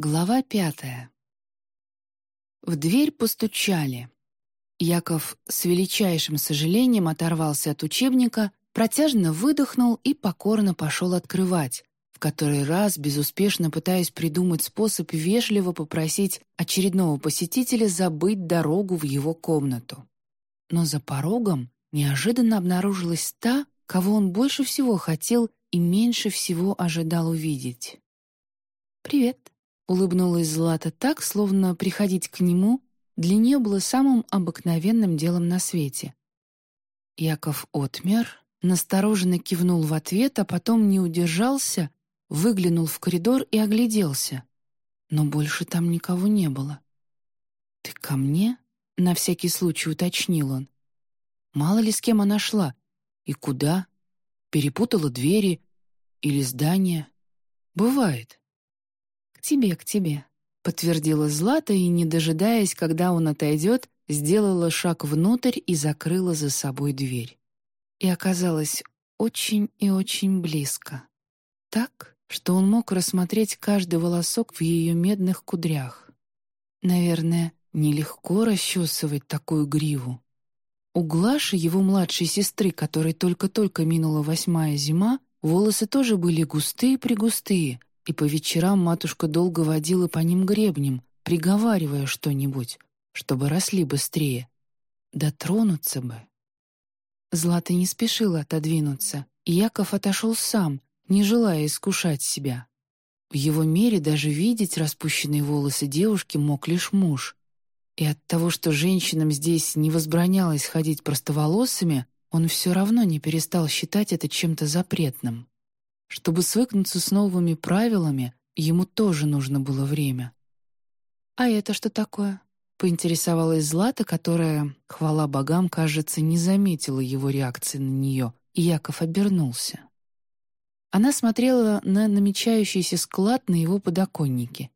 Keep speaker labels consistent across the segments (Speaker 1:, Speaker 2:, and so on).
Speaker 1: Глава пятая. В дверь постучали. Яков с величайшим сожалением оторвался от учебника, протяжно выдохнул и покорно пошел открывать, в который раз безуспешно пытаясь придумать способ вежливо попросить очередного посетителя забыть дорогу в его комнату. Но за порогом неожиданно обнаружилась та, кого он больше всего хотел и меньше всего ожидал увидеть. «Привет», Улыбнулась Злата так, словно приходить к нему для нее было самым обыкновенным делом на свете. Яков отмер, настороженно кивнул в ответ, а потом не удержался, выглянул в коридор и огляделся. Но больше там никого не было. «Ты ко мне?» — на всякий случай уточнил он. Мало ли с кем она шла. И куда? Перепутала двери или здание? Бывает. «К тебе, к тебе», — подтвердила Злата и, не дожидаясь, когда он отойдет, сделала шаг внутрь и закрыла за собой дверь. И оказалась очень и очень близко. Так, что он мог рассмотреть каждый волосок в ее медных кудрях. Наверное, нелегко расчесывать такую гриву. У Глаши, его младшей сестры, которой только-только минула восьмая зима, волосы тоже были густые-пригустые, и по вечерам матушка долго водила по ним гребнем, приговаривая что-нибудь, чтобы росли быстрее. Дотронуться бы. Злата не спешила отодвинуться, и Яков отошел сам, не желая искушать себя. В его мире даже видеть распущенные волосы девушки мог лишь муж. И от того, что женщинам здесь не возбранялось ходить простоволосыми, он все равно не перестал считать это чем-то запретным. Чтобы свыкнуться с новыми правилами, ему тоже нужно было время. «А это что такое?» — поинтересовалась Злата, которая, хвала богам, кажется, не заметила его реакции на нее, и Яков обернулся. Она смотрела на намечающийся склад на его подоконнике.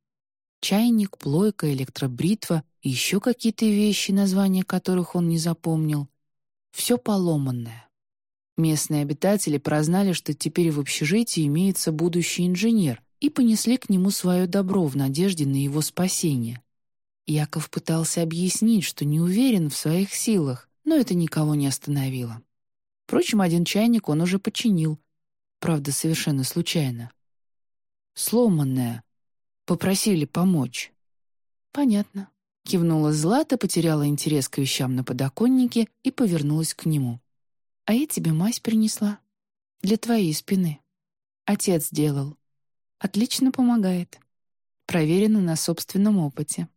Speaker 1: Чайник, плойка, электробритва и еще какие-то вещи, названия которых он не запомнил. Все поломанное. Местные обитатели прознали, что теперь в общежитии имеется будущий инженер, и понесли к нему свое добро в надежде на его спасение. Яков пытался объяснить, что не уверен в своих силах, но это никого не остановило. Впрочем, один чайник он уже починил, правда, совершенно случайно. Сломанное. Попросили помочь. «Понятно», — кивнула Злата, потеряла интерес к вещам на подоконнике и повернулась к нему. А я тебе мазь принесла. Для твоей спины. Отец делал. Отлично помогает. Проверено на собственном опыте.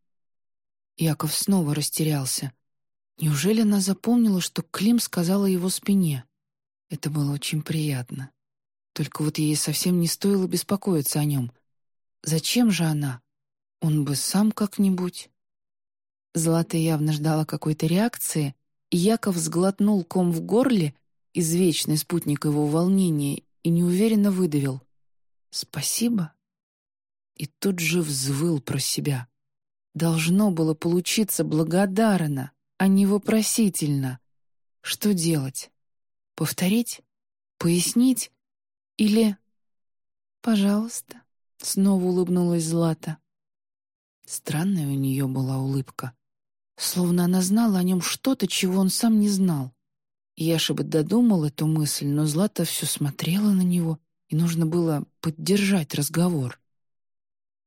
Speaker 1: Яков снова растерялся. Неужели она запомнила, что Клим сказал о его спине? Это было очень приятно. Только вот ей совсем не стоило беспокоиться о нем. Зачем же она? Он бы сам как-нибудь... Злата явно ждала какой-то реакции, Яков сглотнул ком в горле, извечный спутник его волнения, и неуверенно выдавил «Спасибо». И тут же взвыл про себя. Должно было получиться благодарно, а не вопросительно. Что делать? Повторить? Пояснить? Или... «Пожалуйста», — снова улыбнулась Злата. Странная у нее была улыбка. Словно она знала о нем что-то, чего он сам не знал. Яша бы додумал эту мысль, но Злата все смотрела на него, и нужно было поддержать разговор.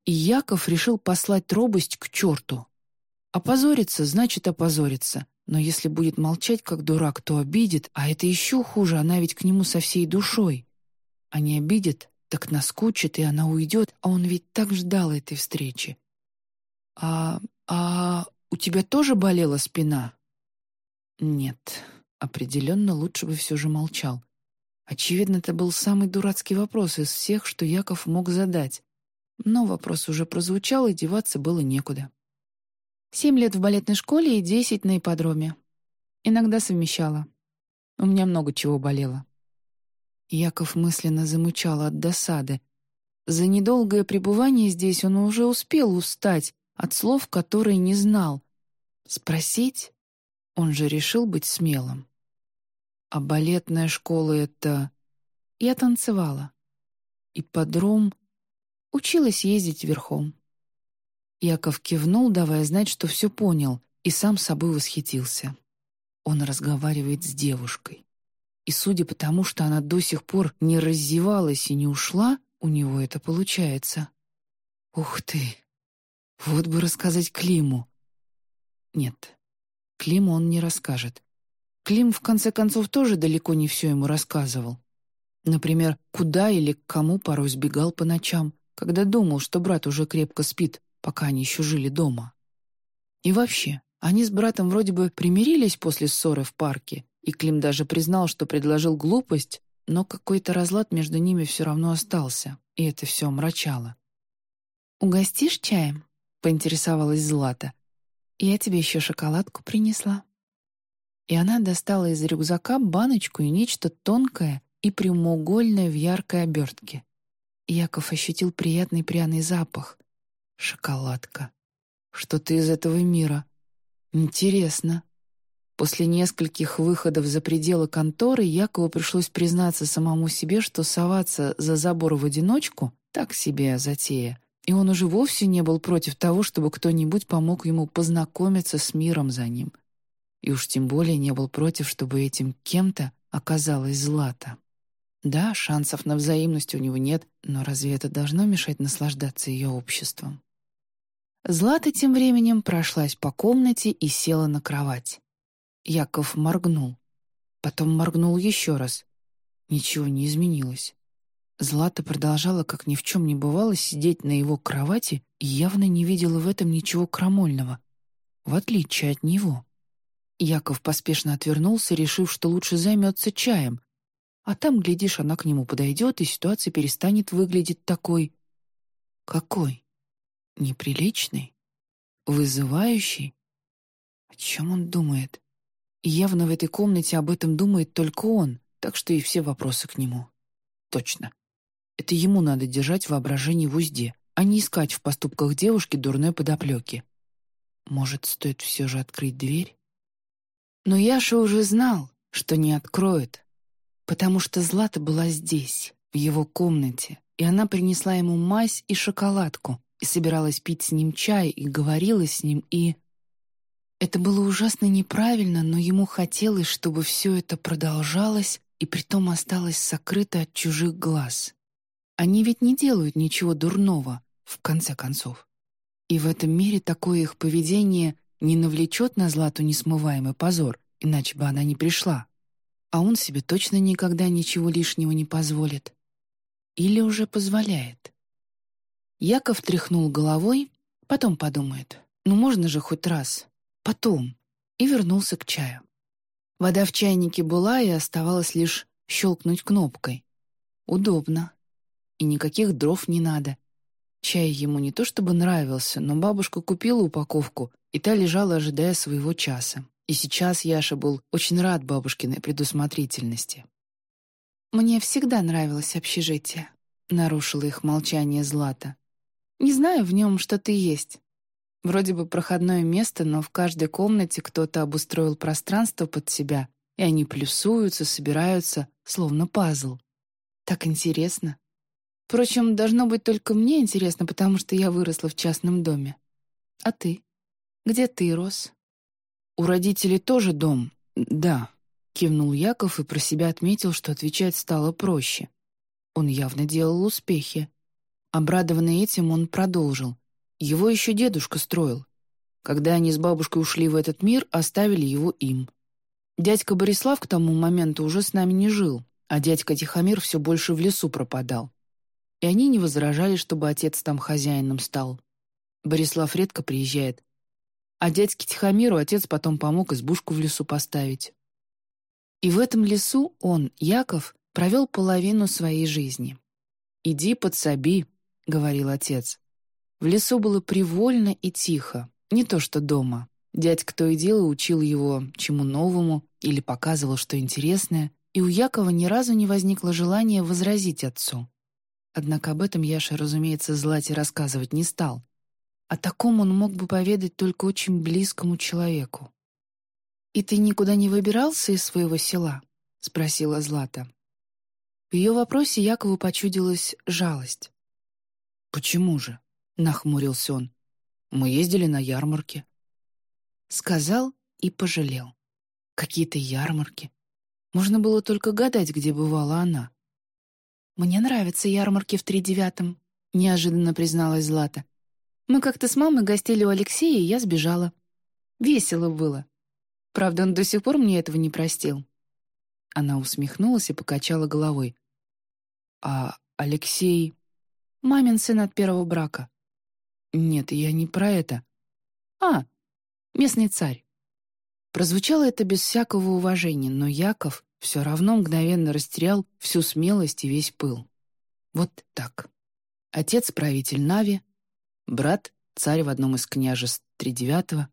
Speaker 1: И Яков решил послать робость к черту. Опозориться значит опозориться, но если будет молчать как дурак, то обидит, а это еще хуже, она ведь к нему со всей душой. А не обидит, так наскучит, и она уйдет, а он ведь так ждал этой встречи. «А... а...» «У тебя тоже болела спина?» «Нет, определенно лучше бы все же молчал. Очевидно, это был самый дурацкий вопрос из всех, что Яков мог задать. Но вопрос уже прозвучал, и деваться было некуда. Семь лет в балетной школе и десять на ипподроме. Иногда совмещала. У меня много чего болело. Яков мысленно замычал от досады. За недолгое пребывание здесь он уже успел устать, от слов, которые не знал. Спросить? Он же решил быть смелым. А балетная школа — это... Я танцевала. И подром... Училась ездить верхом. Яков кивнул, давая знать, что все понял, и сам собой восхитился. Он разговаривает с девушкой. И судя по тому, что она до сих пор не раздевалась и не ушла, у него это получается. Ух ты! Вот бы рассказать Климу. Нет, Климу он не расскажет. Клим, в конце концов, тоже далеко не все ему рассказывал. Например, куда или к кому порой сбегал по ночам, когда думал, что брат уже крепко спит, пока они еще жили дома. И вообще, они с братом вроде бы примирились после ссоры в парке, и Клим даже признал, что предложил глупость, но какой-то разлад между ними все равно остался, и это все омрачало. «Угостишь чаем?» — поинтересовалась Злата. «Я тебе еще шоколадку принесла». И она достала из рюкзака баночку и нечто тонкое и прямоугольное в яркой обертке. Яков ощутил приятный пряный запах. Шоколадка. Что-то из этого мира. Интересно. После нескольких выходов за пределы конторы Якову пришлось признаться самому себе, что соваться за забор в одиночку — так себе затея, и он уже вовсе не был против того, чтобы кто-нибудь помог ему познакомиться с миром за ним. И уж тем более не был против, чтобы этим кем-то оказалась Злата. Да, шансов на взаимность у него нет, но разве это должно мешать наслаждаться ее обществом? Злата тем временем прошлась по комнате и села на кровать. Яков моргнул. Потом моргнул еще раз. Ничего не изменилось. Злата продолжала, как ни в чем не бывало, сидеть на его кровати и явно не видела в этом ничего крамольного, в отличие от него. Яков поспешно отвернулся, решив, что лучше займется чаем, а там, глядишь, она к нему подойдет, и ситуация перестанет выглядеть такой... Какой? Неприличный? Вызывающий? О чем он думает? И явно в этой комнате об этом думает только он, так что и все вопросы к нему. Точно. Это ему надо держать воображение в узде, а не искать в поступках девушки дурной подоплеки. Может, стоит все же открыть дверь? Но Яша уже знал, что не откроет, потому что Злата была здесь, в его комнате, и она принесла ему мазь и шоколадку, и собиралась пить с ним чай, и говорила с ним, и... Это было ужасно неправильно, но ему хотелось, чтобы все это продолжалось и притом осталось сокрыто от чужих глаз. Они ведь не делают ничего дурного, в конце концов. И в этом мире такое их поведение не навлечет на Злату несмываемый позор, иначе бы она не пришла. А он себе точно никогда ничего лишнего не позволит. Или уже позволяет. Яков тряхнул головой, потом подумает. Ну можно же хоть раз, Потом. И вернулся к чаю. Вода в чайнике была, и оставалось лишь щелкнуть кнопкой. Удобно. И никаких дров не надо. Чай ему не то чтобы нравился, но бабушка купила упаковку, и та лежала, ожидая своего часа. И сейчас Яша был очень рад бабушкиной предусмотрительности. «Мне всегда нравилось общежитие», — нарушила их молчание Злата. «Не знаю, в нем что-то есть. Вроде бы проходное место, но в каждой комнате кто-то обустроил пространство под себя, и они плюсуются, собираются, словно пазл. Так интересно. Впрочем, должно быть только мне интересно, потому что я выросла в частном доме. А ты? Где ты рос? У родителей тоже дом, да, кивнул Яков и про себя отметил, что отвечать стало проще. Он явно делал успехи. Обрадованный этим, он продолжил. Его еще дедушка строил. Когда они с бабушкой ушли в этот мир, оставили его им. Дядька Борислав к тому моменту уже с нами не жил, а дядька Тихомир все больше в лесу пропадал. И они не возражали, чтобы отец там хозяином стал. Борислав редко приезжает. А дядьке Тихомиру отец потом помог избушку в лесу поставить. И в этом лесу он, Яков, провел половину своей жизни. «Иди подсоби», — говорил отец. В лесу было привольно и тихо, не то что дома. Дядька то и дело учил его чему новому или показывал, что интересное, и у Якова ни разу не возникло желания возразить отцу. Однако об этом Яша, разумеется, Злате рассказывать не стал. О таком он мог бы поведать только очень близкому человеку. «И ты никуда не выбирался из своего села?» — спросила Злата. В ее вопросе Якову почудилась жалость. «Почему же?» — нахмурился он. Мы ездили на ярмарке». Сказал и пожалел. Какие-то ярмарки. Можно было только гадать, где бывала она. «Мне нравятся ярмарки в тридевятом», — неожиданно призналась Злата. «Мы как-то с мамой гостили у Алексея, и я сбежала. Весело было. Правда, он до сих пор мне этого не простил». Она усмехнулась и покачала головой. «А Алексей...» «Мамин сын от первого брака». «Нет, я не про это». «А, местный царь». Прозвучало это без всякого уважения, но Яков все равно мгновенно растерял всю смелость и весь пыл. Вот так. Отец — правитель Нави, брат — царь в одном из княжеств Тридевятого.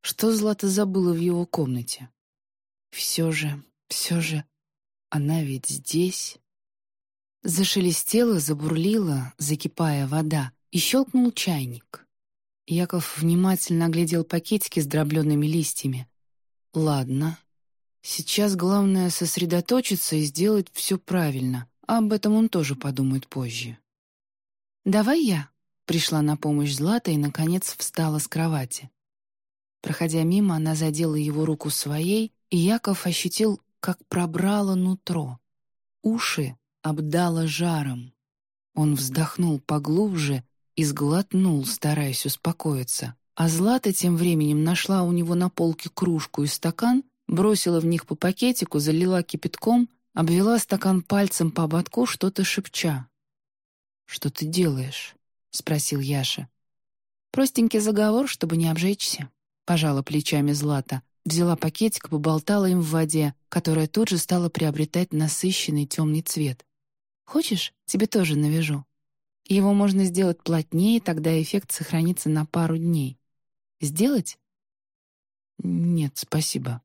Speaker 1: Что Злата забыла в его комнате? Все же, все же, она ведь здесь. Зашелестела, забурлила, закипая вода, и щелкнул чайник. Яков внимательно оглядел пакетики с дробленными листьями. «Ладно. Сейчас главное сосредоточиться и сделать все правильно, об этом он тоже подумает позже». «Давай я», — пришла на помощь Злата и, наконец, встала с кровати. Проходя мимо, она задела его руку своей, и Яков ощутил, как пробрало нутро. Уши обдало жаром. Он вздохнул поглубже и сглотнул, стараясь успокоиться. А Злата тем временем нашла у него на полке кружку и стакан, бросила в них по пакетику, залила кипятком, обвела стакан пальцем по ободку, что-то шепча. «Что ты делаешь?» — спросил Яша. «Простенький заговор, чтобы не обжечься», — пожала плечами Злата. Взяла пакетик, поболтала им в воде, которая тут же стала приобретать насыщенный темный цвет. «Хочешь, тебе тоже навяжу?» Его можно сделать плотнее, тогда эффект сохранится на пару дней. Сделать? Нет, спасибо.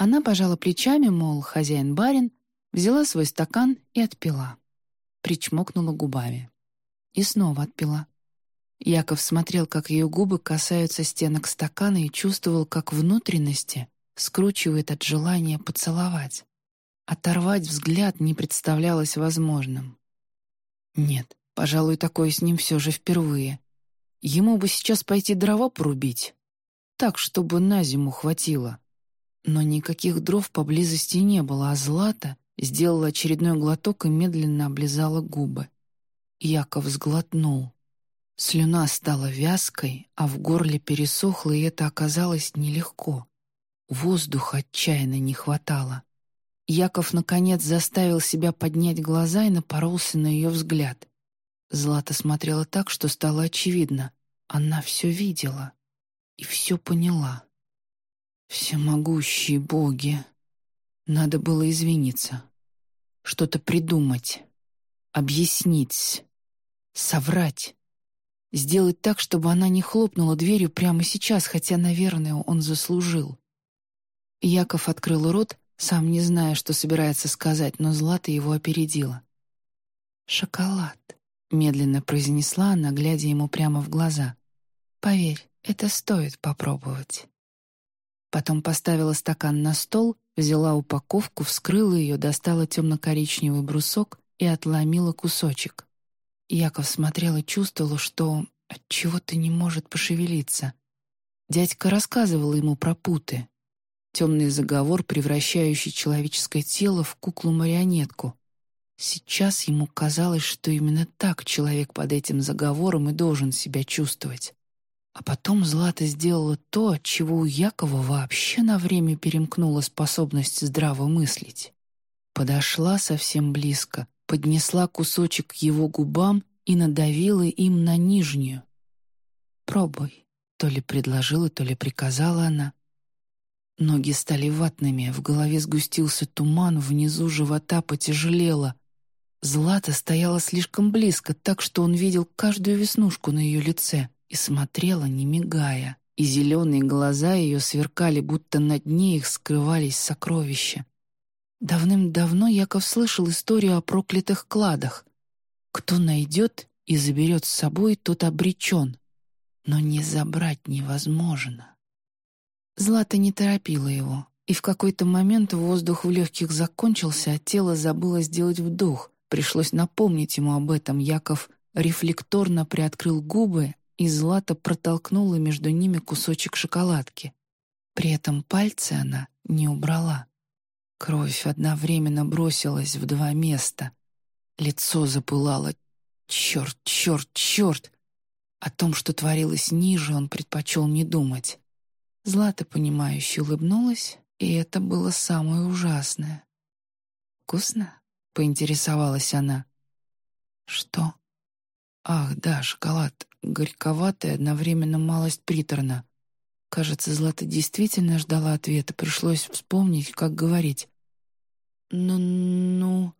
Speaker 1: Она пожала плечами, мол, хозяин-барин, взяла свой стакан и отпила. Причмокнула губами. И снова отпила. Яков смотрел, как ее губы касаются стенок стакана и чувствовал, как внутренности скручивает от желания поцеловать. Оторвать взгляд не представлялось возможным. Нет, Пожалуй, такое с ним все же впервые. Ему бы сейчас пойти дрова порубить. Так, чтобы на зиму хватило. Но никаких дров поблизости не было, а Злата сделала очередной глоток и медленно облизала губы. Яков сглотнул. Слюна стала вязкой, а в горле пересохло, и это оказалось нелегко. Воздуха отчаянно не хватало. Яков, наконец, заставил себя поднять глаза и напоролся на ее взгляд. Злата смотрела так, что стало очевидно. Она все видела и все поняла. Всемогущие боги. Надо было извиниться. Что-то придумать. Объяснить. Соврать. Сделать так, чтобы она не хлопнула дверью прямо сейчас, хотя, наверное, он заслужил. Яков открыл рот, сам не зная, что собирается сказать, но Злата его опередила. «Шоколад», — медленно произнесла она, глядя ему прямо в глаза. «Поверь, это стоит попробовать». Потом поставила стакан на стол, взяла упаковку, вскрыла ее, достала темно-коричневый брусок и отломила кусочек. Яков смотрел и чувствовал, что от чего-то не может пошевелиться. Дядька рассказывал ему про путы. Темный заговор, превращающий человеческое тело в куклу-марионетку, Сейчас ему казалось, что именно так человек под этим заговором и должен себя чувствовать. А потом Злата сделала то, чего у Якова вообще на время перемкнула способность здраво мыслить. Подошла совсем близко, поднесла кусочек к его губам и надавила им на нижнюю. «Пробуй», — то ли предложила, то ли приказала она. Ноги стали ватными, в голове сгустился туман, внизу живота потяжелело. Злата стояла слишком близко, так что он видел каждую веснушку на ее лице и смотрела, не мигая, и зеленые глаза ее сверкали, будто на дне их скрывались сокровища. Давным-давно Яков слышал историю о проклятых кладах. Кто найдет и заберет с собой, тот обречен. Но не забрать невозможно. Злата не торопила его, и в какой-то момент воздух в легких закончился, а тело забыло сделать вдох, Пришлось напомнить ему об этом. Яков рефлекторно приоткрыл губы и Злата протолкнула между ними кусочек шоколадки. При этом пальцы она не убрала. Кровь одновременно бросилась в два места. Лицо запылало. Черт, черт, черт! О том, что творилось ниже, он предпочел не думать. Злата, понимающе улыбнулась, и это было самое ужасное. «Вкусно?» — поинтересовалась она. «Что?» «Ах, да, шоколад. Горьковатый, одновременно малость приторно. Кажется, Злата действительно ждала ответа. Пришлось вспомнить, как говорить. «Ну, ну,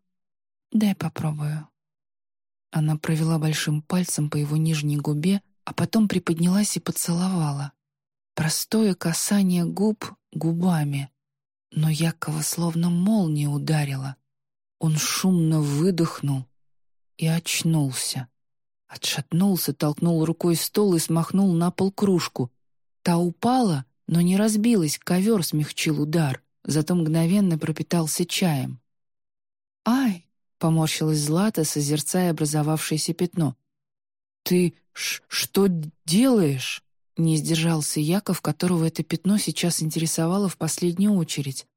Speaker 1: дай попробую». Она провела большим пальцем по его нижней губе, а потом приподнялась и поцеловала. Простое касание губ губами, но Якова словно молния ударила. Он шумно выдохнул и очнулся. Отшатнулся, толкнул рукой стол и смахнул на пол кружку. Та упала, но не разбилась, ковер смягчил удар, зато мгновенно пропитался чаем. «Ай!» — поморщилась Злата, созерцая образовавшееся пятно. «Ты что делаешь?» — не сдержался Яков, которого это пятно сейчас интересовало в последнюю очередь.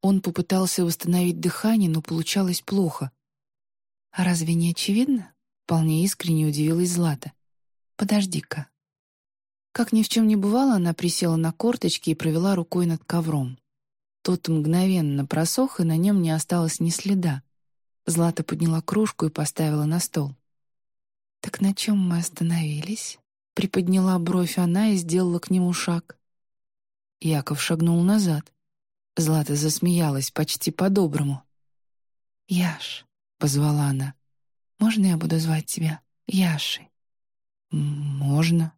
Speaker 1: Он попытался восстановить дыхание, но получалось плохо. «А разве не очевидно?» — вполне искренне удивилась Злата. «Подожди-ка». Как ни в чем не бывало, она присела на корточки и провела рукой над ковром. Тот мгновенно просох, и на нем не осталось ни следа. Злата подняла кружку и поставила на стол. «Так на чем мы остановились?» Приподняла бровь она и сделала к нему шаг. Яков шагнул назад. Злата засмеялась почти по-доброму. «Яш», — позвала она, — «можно я буду звать тебя Яшей?» «Можно».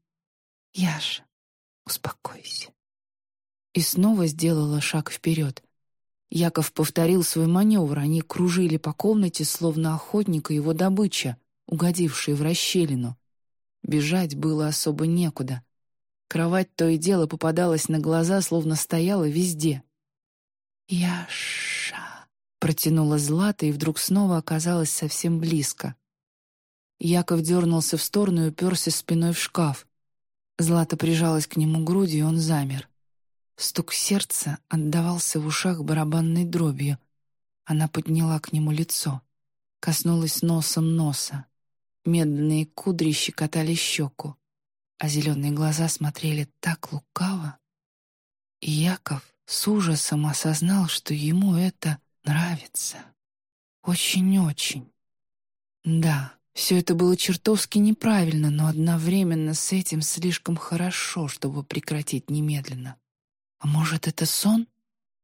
Speaker 1: «Яша, успокойся». И снова сделала шаг вперед. Яков повторил свой маневр, они кружили по комнате, словно охотник и его добыча, угодившие в расщелину. Бежать было особо некуда. Кровать то и дело попадалась на глаза, словно стояла везде — «Яша!» — протянула Злата и вдруг снова оказалась совсем близко. Яков дернулся в сторону и уперся спиной в шкаф. Злата прижалась к нему грудью, и он замер. Стук сердца отдавался в ушах барабанной дробью. Она подняла к нему лицо, коснулась носом носа. Медленные кудри щекотали щеку, а зеленые глаза смотрели так лукаво. И Яков с ужасом осознал, что ему это нравится. Очень-очень. Да, все это было чертовски неправильно, но одновременно с этим слишком хорошо, чтобы прекратить немедленно. А может, это сон?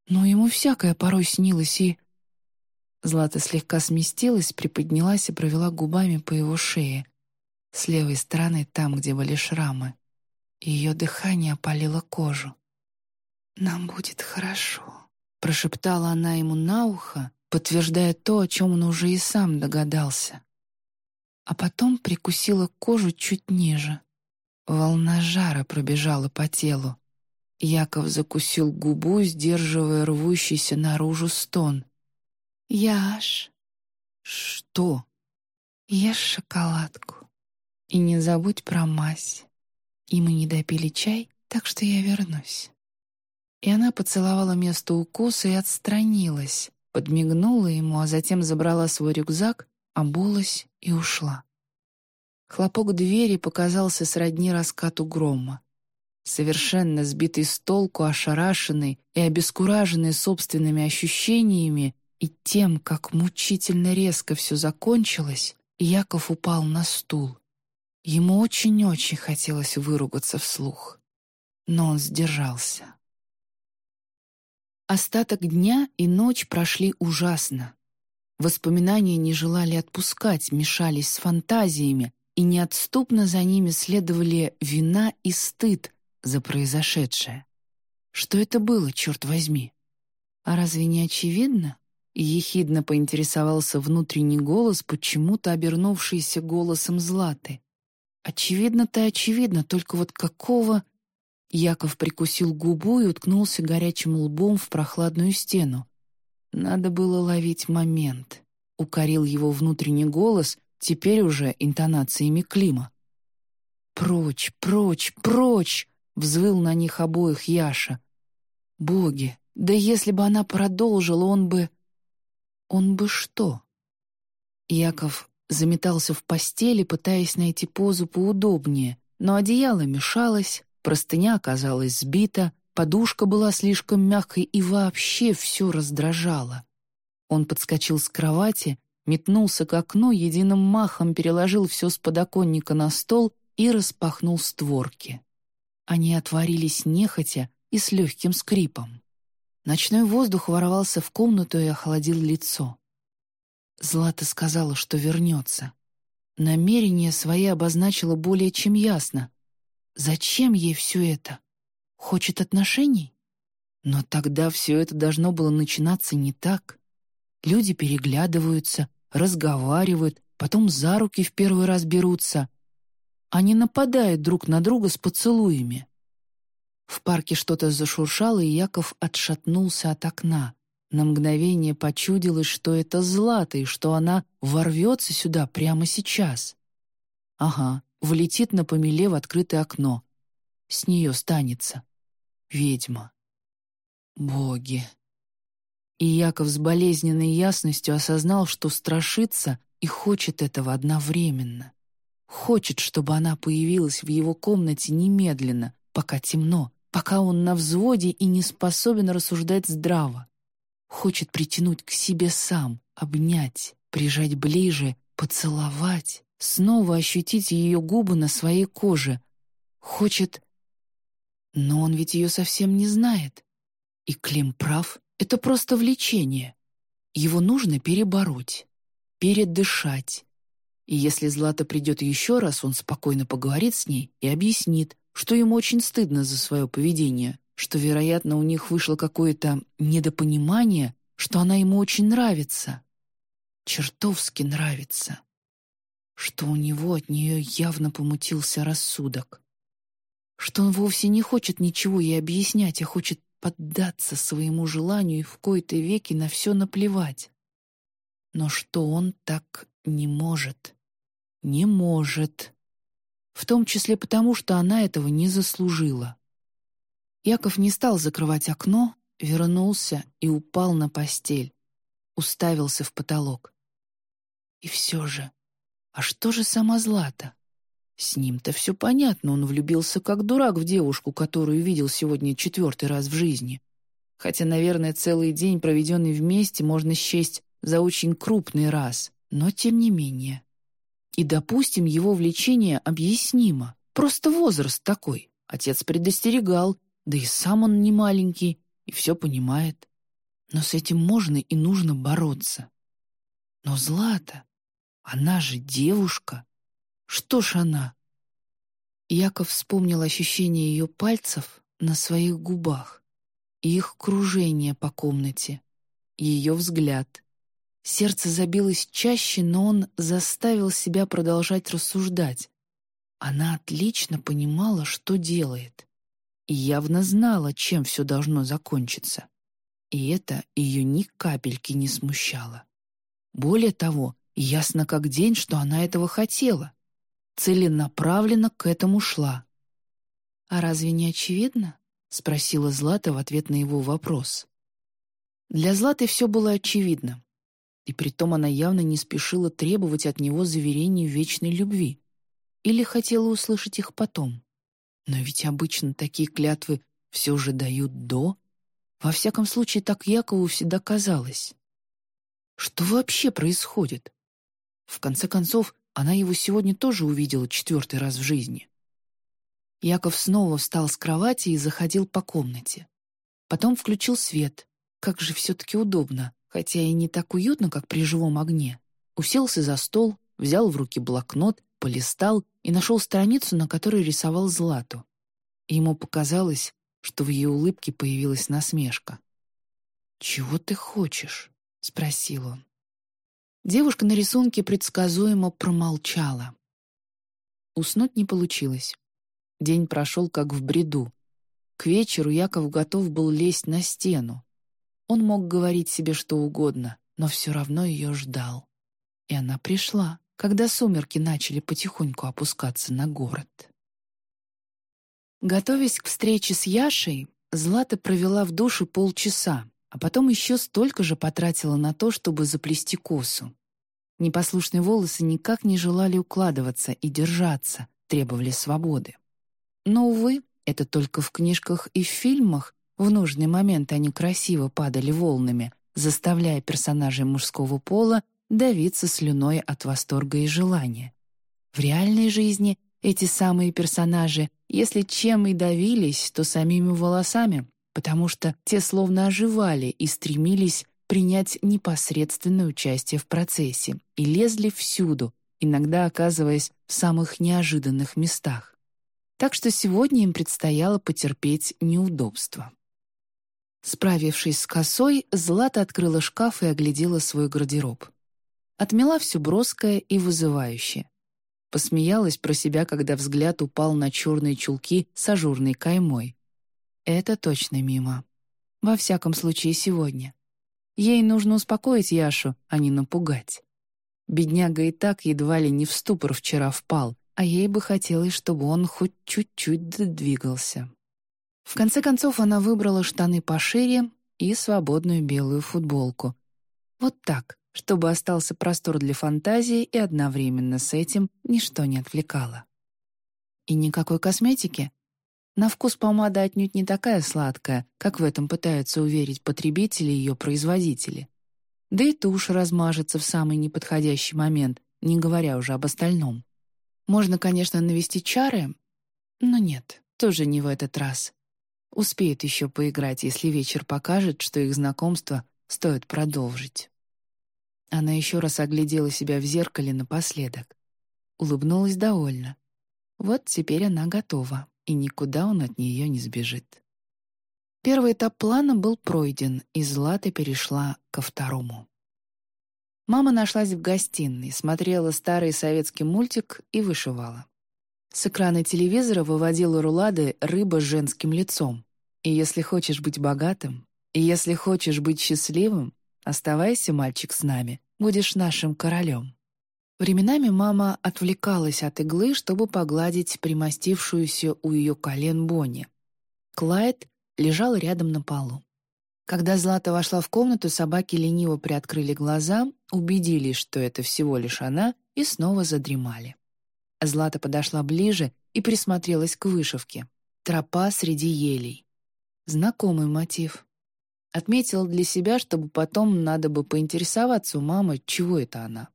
Speaker 1: Но ему всякое порой снилось, и... Злата слегка сместилась, приподнялась и провела губами по его шее. С левой стороны, там, где были шрамы. Ее дыхание опалило кожу. «Нам будет хорошо», — прошептала она ему на ухо, подтверждая то, о чем он уже и сам догадался. А потом прикусила кожу чуть ниже. Волна жара пробежала по телу. Яков закусил губу, сдерживая рвущийся наружу стон. «Яш!» «Что?» «Ешь шоколадку. И не забудь про мазь. И мы не допили чай, так что я вернусь». И она поцеловала место укуса и отстранилась, подмигнула ему, а затем забрала свой рюкзак, обулась и ушла. Хлопок двери показался сродни раскату грома. Совершенно сбитый с толку, ошарашенный и обескураженный собственными ощущениями и тем, как мучительно резко все закончилось, Яков упал на стул. Ему очень-очень хотелось выругаться вслух. Но он сдержался. Остаток дня и ночь прошли ужасно. Воспоминания не желали отпускать, мешались с фантазиями, и неотступно за ними следовали вина и стыд за произошедшее. Что это было, черт возьми? А разве не очевидно? Ехидно поинтересовался внутренний голос, почему-то обернувшийся голосом Златы. Очевидно-то очевидно, только вот какого Яков прикусил губу и уткнулся горячим лбом в прохладную стену. Надо было ловить момент. Укорил его внутренний голос, теперь уже интонациями Клима. «Прочь, прочь, прочь!» — взвыл на них обоих Яша. «Боги, да если бы она продолжила, он бы...» «Он бы что?» Яков заметался в постели, пытаясь найти позу поудобнее, но одеяло мешалось, простыня оказалась сбита, подушка была слишком мягкой и вообще все раздражало. Он подскочил с кровати, метнулся к окну, единым махом переложил все с подоконника на стол и распахнул створки. Они отворились нехотя и с легким скрипом. Ночной воздух ворвался в комнату и охладил лицо. Злата сказала, что вернется. Намерение свои обозначила более чем ясно. Зачем ей все это? Хочет отношений? Но тогда все это должно было начинаться не так. Люди переглядываются, разговаривают, потом за руки в первый раз берутся. Они нападают друг на друга с поцелуями. В парке что-то зашуршало, и Яков отшатнулся от окна. На мгновение почудилось, что это Злата, и что она ворвется сюда прямо сейчас. Ага, влетит на помеле в открытое окно. С нее станется. Ведьма. Боги. И Яков с болезненной ясностью осознал, что страшится и хочет этого одновременно. Хочет, чтобы она появилась в его комнате немедленно, пока темно, пока он на взводе и не способен рассуждать здраво. Хочет притянуть к себе сам, обнять, прижать ближе, поцеловать, снова ощутить ее губы на своей коже. Хочет... Но он ведь ее совсем не знает. И Клим прав. Это просто влечение. Его нужно перебороть, передышать. И если Злата придет еще раз, он спокойно поговорит с ней и объяснит, что ему очень стыдно за свое поведение, что, вероятно, у них вышло какое-то недопонимание, что она ему очень нравится. Чертовски нравится. Что у него от нее явно помутился рассудок. Что он вовсе не хочет ничего ей объяснять, а хочет поддаться своему желанию и в кои-то веки на все наплевать. Но что он так не может. Не может. В том числе потому, что она этого не заслужила. Яков не стал закрывать окно, вернулся и упал на постель. Уставился в потолок. И все же, а что же сама Злата? С ним-то все понятно, он влюбился как дурак в девушку, которую видел сегодня четвертый раз в жизни. Хотя, наверное, целый день, проведенный вместе, можно счесть за очень крупный раз, но тем не менее. И, допустим, его влечение объяснимо. Просто возраст такой. Отец предостерегал, да и сам он не маленький, и все понимает. Но с этим можно и нужно бороться. Но Злата, она же девушка. Что ж она? Яков вспомнил ощущение ее пальцев на своих губах, их кружение по комнате, ее взгляд. Сердце забилось чаще, но он заставил себя продолжать рассуждать. Она отлично понимала, что делает, и явно знала, чем все должно закончиться. И это ее ни капельки не смущало. Более того, ясно как день, что она этого хотела — целенаправленно к этому шла. «А разве не очевидно?» — спросила Злата в ответ на его вопрос. Для Златы все было очевидно, и притом она явно не спешила требовать от него заверений в вечной любви или хотела услышать их потом. Но ведь обычно такие клятвы все же дают «до». Во всяком случае, так Якову всегда казалось. Что вообще происходит? В конце концов, она его сегодня тоже увидела четвертый раз в жизни. Яков снова встал с кровати и заходил по комнате. Потом включил свет. Как же все-таки удобно, хотя и не так уютно, как при живом огне. Уселся за стол, взял в руки блокнот, полистал и нашел страницу, на которой рисовал Злату. ему показалось, что в ее улыбке появилась насмешка. «Чего ты хочешь?» — спросил он. Девушка на рисунке предсказуемо промолчала. Уснуть не получилось. День прошел как в бреду. К вечеру Яков готов был лезть на стену. Он мог говорить себе что угодно, но все равно ее ждал. И она пришла, когда сумерки начали потихоньку опускаться на город. Готовясь к встрече с Яшей, Злата провела в душе полчаса, а потом еще столько же потратила на то, чтобы заплести косу. Непослушные волосы никак не желали укладываться и держаться, требовали свободы. Но, увы, это только в книжках и в фильмах в нужный момент они красиво падали волнами, заставляя персонажей мужского пола давиться слюной от восторга и желания. В реальной жизни эти самые персонажи, если чем и давились, то самими волосами, потому что те словно оживали и стремились принять непосредственное участие в процессе и лезли всюду, иногда оказываясь в самых неожиданных местах. Так что сегодня им предстояло потерпеть неудобства. Справившись с косой, Злата открыла шкаф и оглядела свой гардероб. Отмела все броское и вызывающее. Посмеялась про себя, когда взгляд упал на черные чулки с ажурной каймой. Это точно мимо. Во всяком случае, сегодня. Ей нужно успокоить Яшу, а не напугать. Бедняга и так едва ли не в ступор вчера впал, а ей бы хотелось, чтобы он хоть чуть-чуть додвигался. В конце концов она выбрала штаны пошире и свободную белую футболку. Вот так, чтобы остался простор для фантазии и одновременно с этим ничто не отвлекало. И никакой косметики. На вкус помада отнюдь не такая сладкая, как в этом пытаются уверить потребители и ее производители. Да и тушь размажется в самый неподходящий момент, не говоря уже об остальном. Можно, конечно, навести чары, но нет, тоже не в этот раз. Успеют еще поиграть, если вечер покажет, что их знакомство стоит продолжить. Она еще раз оглядела себя в зеркале напоследок. Улыбнулась довольно. Вот теперь она готова, и никуда он от нее не сбежит. Первый этап плана был пройден, и Злата перешла ко второму. Мама нашлась в гостиной, смотрела старый советский мультик и вышивала. С экрана телевизора выводила рулады рыба с женским лицом. И если хочешь быть богатым, и если хочешь быть счастливым, оставайся, мальчик, с нами, будешь нашим королем. Временами мама отвлекалась от иглы, чтобы погладить примостившуюся у ее колен Бонни. Клайд лежал рядом на полу. Когда Злата вошла в комнату, собаки лениво приоткрыли глаза, убедились, что это всего лишь она, и снова задремали. Злата подошла ближе и присмотрелась к вышивке. Тропа среди елей. Знакомый мотив. Отметила для себя, чтобы потом надо бы поинтересоваться у мамы, чего это она.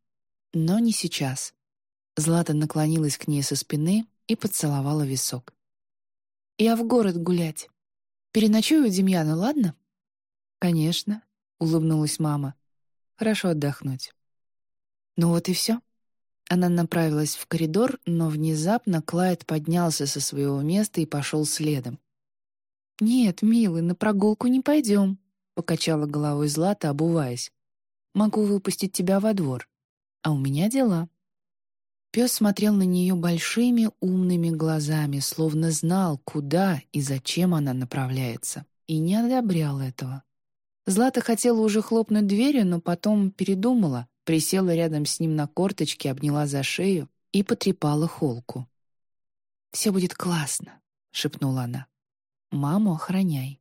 Speaker 1: Но не сейчас. Злата наклонилась к ней со спины и поцеловала висок. «Я в город гулять. Переночую у Демьяна, ладно?» «Конечно», — улыбнулась мама. «Хорошо отдохнуть». «Ну вот и все». Она направилась в коридор, но внезапно Клайд поднялся со своего места и пошел следом. «Нет, милый, на прогулку не пойдем», — покачала головой Злата, обуваясь. «Могу выпустить тебя во двор. А у меня дела». Пес смотрел на нее большими умными глазами, словно знал, куда и зачем она направляется, и не одобрял этого. Злата хотела уже хлопнуть дверью, но потом передумала, присела рядом с ним на корточке, обняла за шею и потрепала холку. «Все будет классно», — шепнула она. «Маму охраняй».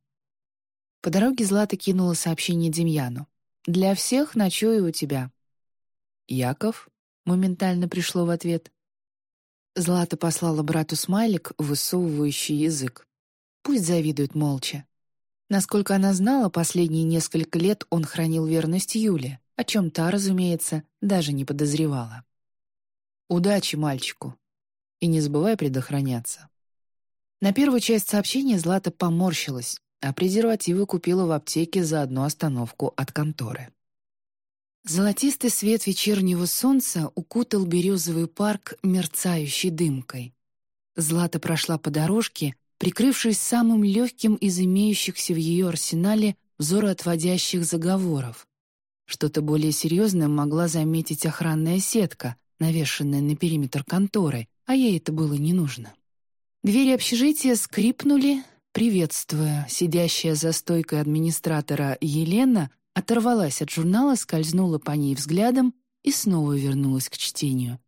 Speaker 1: По дороге Злата кинула сообщение Демьяну. «Для всех ночую у тебя». «Яков?» — моментально пришло в ответ. Злата послала брату смайлик, высовывающий язык. Пусть завидует молча. Насколько она знала, последние несколько лет он хранил верность Юле, о чем та, разумеется, даже не подозревала. «Удачи мальчику. И не забывай предохраняться». На первую часть сообщения Злата поморщилась, а презервативы купила в аптеке за одну остановку от конторы. Золотистый свет вечернего солнца укутал березовый парк мерцающей дымкой. Злата прошла по дорожке, прикрывшись самым легким из имеющихся в ее арсенале взороотводящих заговоров. Что-то более серьезное могла заметить охранная сетка, навешанная на периметр конторы, а ей это было не нужно. Двери общежития скрипнули, приветствуя. Сидящая за стойкой администратора Елена оторвалась от журнала, скользнула по ней взглядом и снова вернулась к чтению.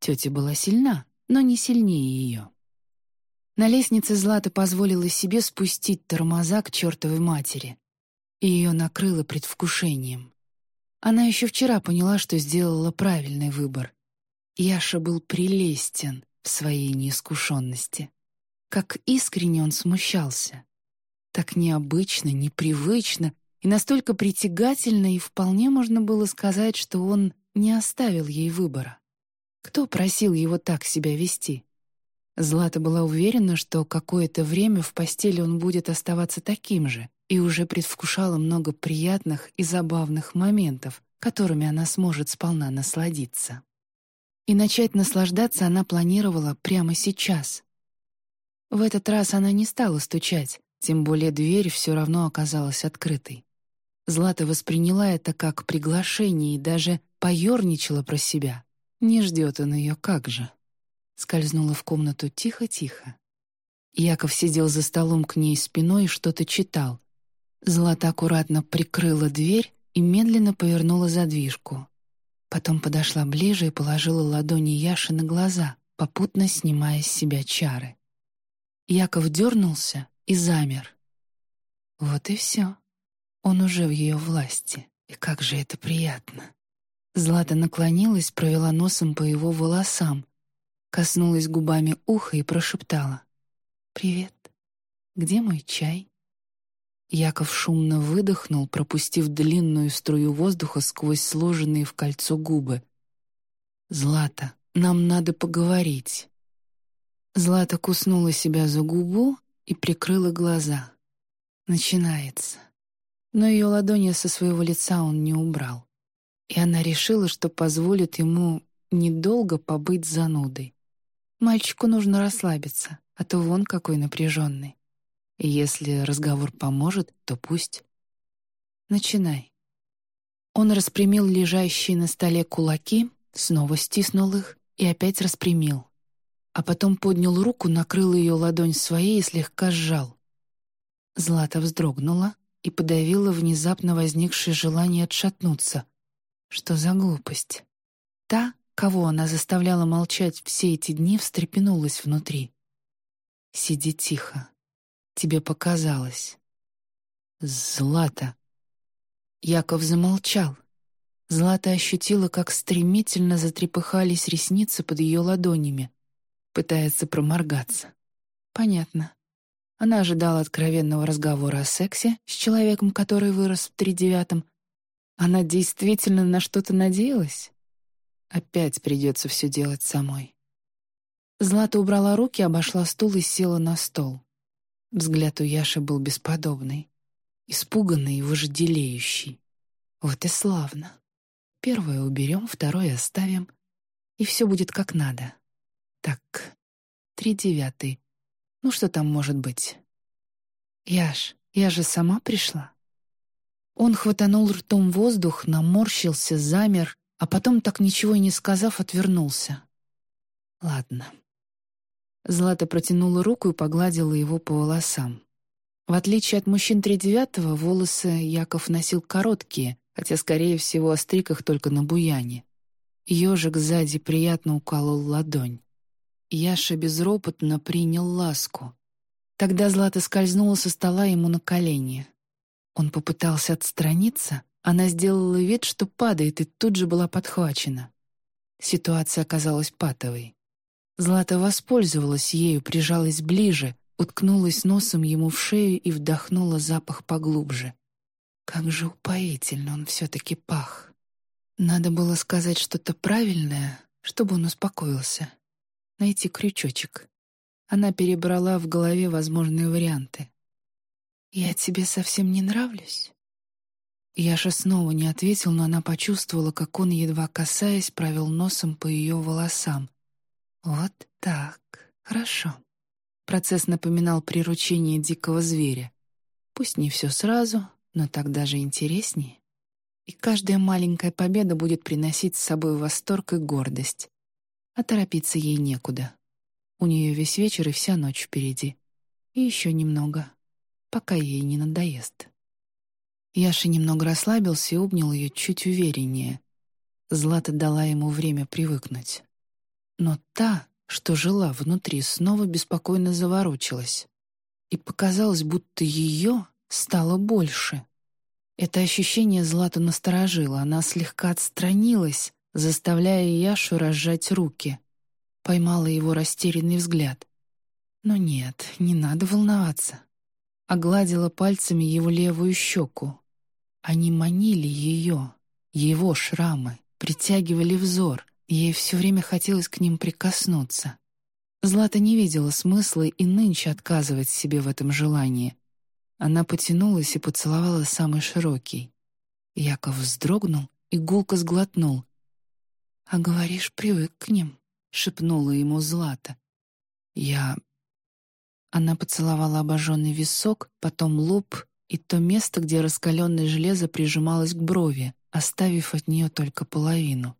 Speaker 1: Тетя была сильна, но не сильнее ее. На лестнице Злата позволила себе спустить тормоза к чертовой матери. И ее накрыло предвкушением. Она еще вчера поняла, что сделала правильный выбор. Яша был прелестен в своей неискушенности. Как искренне он смущался. Так необычно, непривычно и настолько притягательно, и вполне можно было сказать, что он не оставил ей выбора. Кто просил его так себя вести? Злата была уверена, что какое-то время в постели он будет оставаться таким же, и уже предвкушала много приятных и забавных моментов, которыми она сможет сполна насладиться. И начать наслаждаться она планировала прямо сейчас. В этот раз она не стала стучать, тем более дверь все равно оказалась открытой. Злата восприняла это как приглашение и даже поерничала про себя. Не ждет он ее, как же. Скользнула в комнату тихо-тихо. Яков сидел за столом к ней спиной и что-то читал. Злата аккуратно прикрыла дверь и медленно повернула задвижку. Потом подошла ближе и положила ладони Яши на глаза, попутно снимая с себя чары. Яков дернулся и замер. Вот и все. Он уже в ее власти, и как же это приятно. Злата наклонилась, провела носом по его волосам, коснулась губами уха и прошептала. «Привет. Где мой чай?» Яков шумно выдохнул, пропустив длинную струю воздуха сквозь сложенные в кольцо губы. «Злата, нам надо поговорить». Злата куснула себя за губу и прикрыла глаза. Начинается. Но ее ладони со своего лица он не убрал. И она решила, что позволит ему недолго побыть занудой. Мальчику нужно расслабиться, а то вон какой напряженный. И если разговор поможет, то пусть. Начинай. Он распрямил лежащие на столе кулаки, снова стиснул их и опять распрямил. А потом поднял руку, накрыл ее ладонь своей и слегка сжал. Злата вздрогнула и подавила внезапно возникшее желание отшатнуться. Что за глупость? Та, кого она заставляла молчать все эти дни, встрепенулась внутри. «Сиди тихо. Тебе показалось». «Злата». Яков замолчал. Злата ощутила, как стремительно затрепыхались ресницы под ее ладонями. Пытается проморгаться. Понятно. Она ожидала откровенного разговора о сексе с человеком, который вырос в тридевятом. Она действительно на что-то надеялась? Опять придется все делать самой. Злата убрала руки, обошла стул и села на стол. Взгляд у Яши был бесподобный, испуганный и вожделеющий. Вот и славно. Первое уберем, второе оставим, и все будет как надо. Так, три девятый. Ну что там может быть? Яш, я же сама пришла. Он хватанул ртом воздух, наморщился, замер, а потом, так ничего и не сказав, отвернулся. Ладно. Злата протянула руку и погладила его по волосам. В отличие от мужчин тридевятого, волосы Яков носил короткие, хотя, скорее всего, остриг их только на буяне. Ежик сзади приятно уколол ладонь. Яша безропотно принял ласку. Тогда Злата скользнула со стола ему на колени. Он попытался отстраниться, она сделала вид, что падает, и тут же была подхвачена. Ситуация оказалась патовой. Злата воспользовалась ею, прижалась ближе, уткнулась носом ему в шею и вдохнула запах поглубже. Как же упоительно он все-таки пах. Надо было сказать что-то правильное, чтобы он успокоился найти крючочек. Она перебрала в голове возможные варианты. «Я тебе совсем не нравлюсь?» Яша снова не ответил, но она почувствовала, как он, едва касаясь, провел носом по ее волосам. «Вот так. Хорошо». Процесс напоминал приручение дикого зверя. Пусть не все сразу, но так даже интереснее. И каждая маленькая победа будет приносить с собой восторг и гордость а торопиться ей некуда. У нее весь вечер и вся ночь впереди. И еще немного, пока ей не надоест. Яша немного расслабился и обнял ее чуть увереннее. Злата дала ему время привыкнуть. Но та, что жила внутри, снова беспокойно заворочилась. И показалось, будто ее стало больше. Это ощущение Злату насторожило, она слегка отстранилась, заставляя Яшу разжать руки. Поймала его растерянный взгляд. Но нет, не надо волноваться. Огладила пальцами его левую щеку. Они манили ее, его шрамы, притягивали взор, ей все время хотелось к ним прикоснуться. Злата не видела смысла и нынче отказывать себе в этом желании. Она потянулась и поцеловала самый широкий. Яков вздрогнул и гулко сглотнул. «А говоришь, привык к ним», — шепнула ему Злата. «Я...» Она поцеловала обожженный висок, потом лоб и то место, где раскаленное железо прижималось к брови, оставив от нее только половину.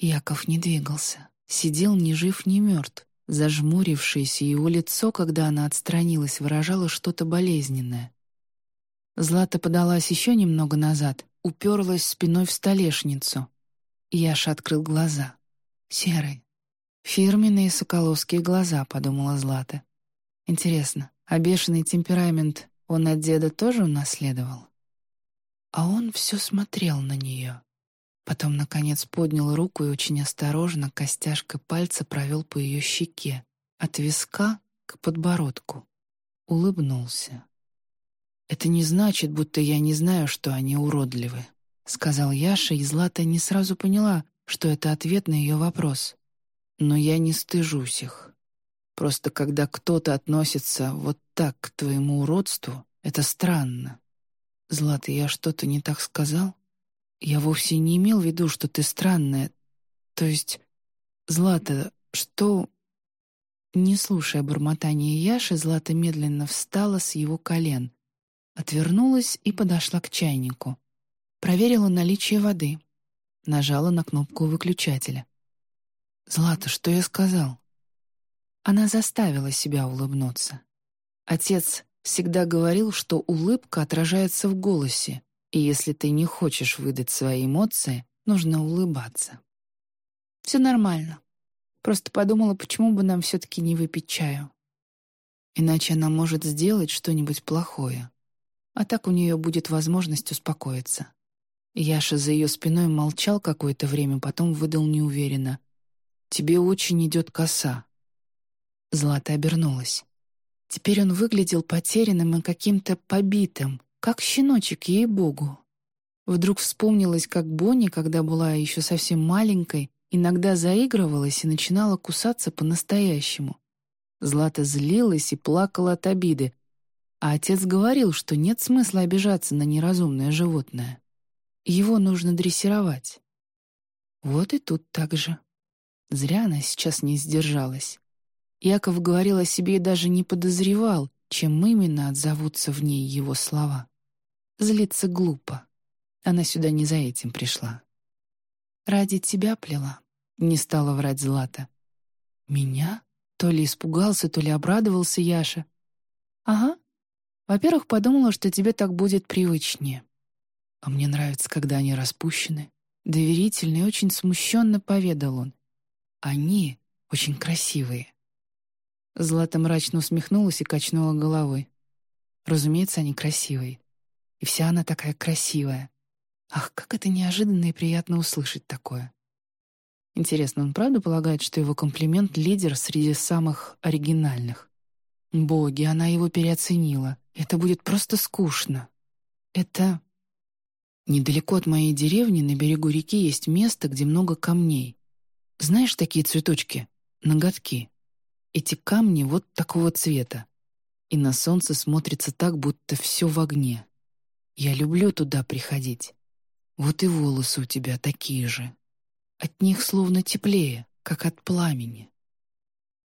Speaker 1: Яков не двигался, сидел ни жив, ни мертв. Зажмурившееся его лицо, когда она отстранилась, выражало что-то болезненное. Злата подалась еще немного назад, уперлась спиной в столешницу. Яша открыл глаза. Серый. Фирменные соколовские глаза, подумала Злата. Интересно, а бешеный темперамент он от деда тоже унаследовал? А он все смотрел на нее. Потом, наконец, поднял руку и очень осторожно костяшкой пальца провел по ее щеке, от виска к подбородку. Улыбнулся. «Это не значит, будто я не знаю, что они уродливы», — сказал Яша, и Злата не сразу поняла, что это ответ на ее вопрос. «Но я не стыжусь их. Просто когда кто-то относится вот так к твоему уродству, это странно. Злата, я что-то не так сказал?» Я вовсе не имел в виду, что ты странная. То есть, Злата, что...» Не слушая бормотания Яши, Злата медленно встала с его колен, отвернулась и подошла к чайнику. Проверила наличие воды. Нажала на кнопку выключателя. «Злата, что я сказал?» Она заставила себя улыбнуться. Отец всегда говорил, что улыбка отражается в голосе, и если ты не хочешь выдать свои эмоции, нужно улыбаться. Все нормально. Просто подумала, почему бы нам все-таки не выпить чаю. Иначе она может сделать что-нибудь плохое. А так у нее будет возможность успокоиться. Яша за ее спиной молчал какое-то время, потом выдал неуверенно. «Тебе очень идет коса». Злата обернулась. Теперь он выглядел потерянным и каким-то побитым, как щеночек, ей-богу. Вдруг вспомнилось, как Бонни, когда была еще совсем маленькой, иногда заигрывалась и начинала кусаться по-настоящему. Злата злилась и плакала от обиды, а отец говорил, что нет смысла обижаться на неразумное животное. Его нужно дрессировать. Вот и тут так же. Зря она сейчас не сдержалась. Яков говорил о себе и даже не подозревал, чем именно отзовутся в ней его слова. Злиться глупо. Она сюда не за этим пришла. «Ради тебя плела», — не стала врать Злата. «Меня?» То ли испугался, то ли обрадовался Яша. «Ага. Во-первых, подумала, что тебе так будет привычнее. А мне нравится, когда они распущены. Доверительно и очень смущенно поведал он. Они очень красивые». Злата мрачно усмехнулась и качнула головой. «Разумеется, они красивые. И вся она такая красивая. Ах, как это неожиданно и приятно услышать такое. Интересно, он правда полагает, что его комплимент — лидер среди самых оригинальных? Боги, она его переоценила. Это будет просто скучно. Это... Недалеко от моей деревни на берегу реки есть место, где много камней. Знаешь такие цветочки? Ноготки. Эти камни вот такого цвета. И на солнце смотрится так, будто все в огне. Я люблю туда приходить. Вот и волосы у тебя такие же. От них словно теплее, как от пламени.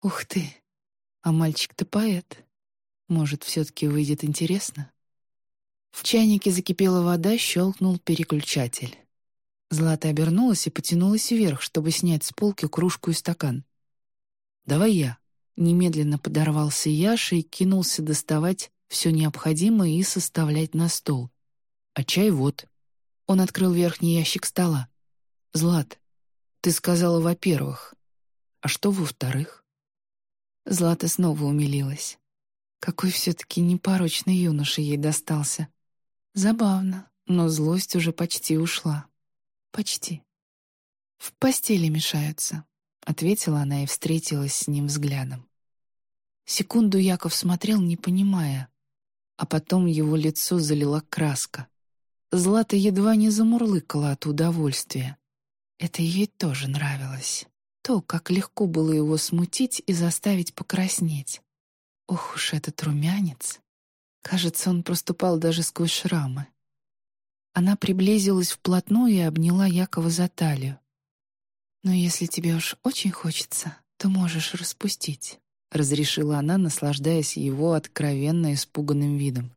Speaker 1: Ух ты! А мальчик-то поэт. Может, все-таки выйдет интересно? В чайнике закипела вода, щелкнул переключатель. Злата обернулась и потянулась вверх, чтобы снять с полки кружку и стакан. «Давай я». Немедленно подорвался Яша и кинулся доставать все необходимое и составлять на стол. А чай вот. Он открыл верхний ящик стола. «Злат, ты сказала, во-первых. А что во-вторых? Злата снова умилилась. Какой все-таки непорочный юноша ей достался. Забавно, но злость уже почти ушла. Почти. «В постели мешаются», — ответила она и встретилась с ним взглядом. Секунду Яков смотрел, не понимая, а потом его лицо залила краска. Злата едва не замурлыкала от удовольствия. Это ей тоже нравилось. То, как легко было его смутить и заставить покраснеть. Ох уж этот румянец. Кажется, он проступал даже сквозь шрамы. Она приблизилась вплотную и обняла Якова за талию. «Но если тебе уж очень хочется, то можешь распустить», — разрешила она, наслаждаясь его откровенно испуганным видом.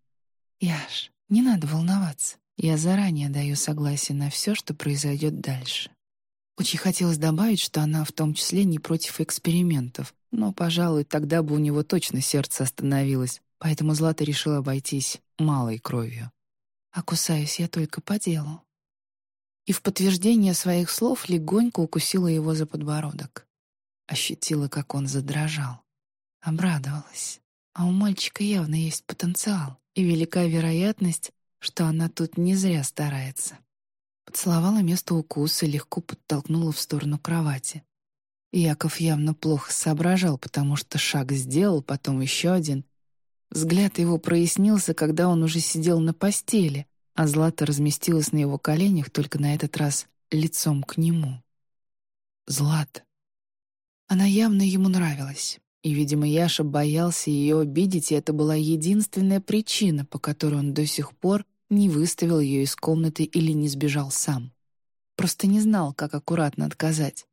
Speaker 1: «Яш, не надо волноваться. Я заранее даю согласие на все, что произойдет дальше». Очень хотелось добавить, что она в том числе не против экспериментов, но, пожалуй, тогда бы у него точно сердце остановилось, поэтому Злата решила обойтись малой кровью. «А кусаюсь я только по делу», и в подтверждение своих слов легонько укусила его за подбородок. Ощутила, как он задрожал. Обрадовалась. А у мальчика явно есть потенциал, и велика вероятность, что она тут не зря старается. Поцеловала место укуса легко подтолкнула в сторону кровати. Яков явно плохо соображал, потому что шаг сделал, потом еще один. Взгляд его прояснился, когда он уже сидел на постели, а Злата разместилась на его коленях, только на этот раз лицом к нему. Злата. Она явно ему нравилась, и, видимо, Яша боялся ее обидеть, и это была единственная причина, по которой он до сих пор не выставил ее из комнаты или не сбежал сам. Просто не знал, как аккуратно отказать.